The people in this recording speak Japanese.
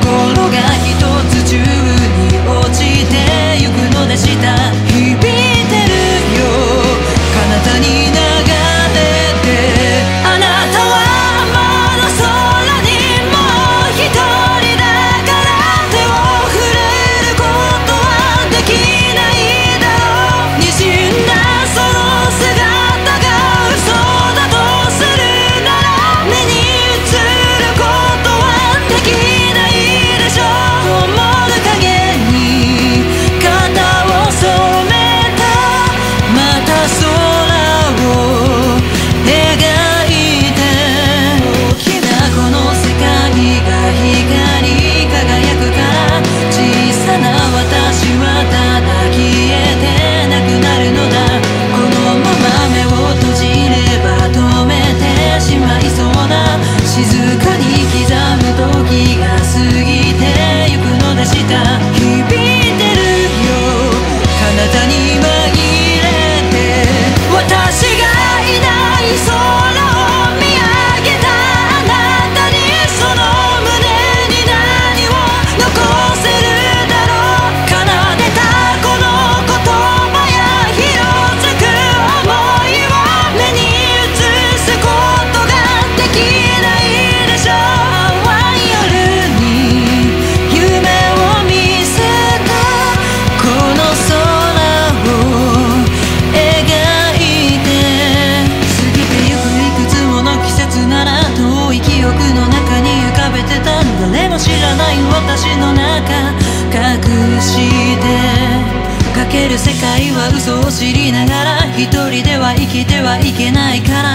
心がける世界は嘘を知りながら一人では生きてはいけないから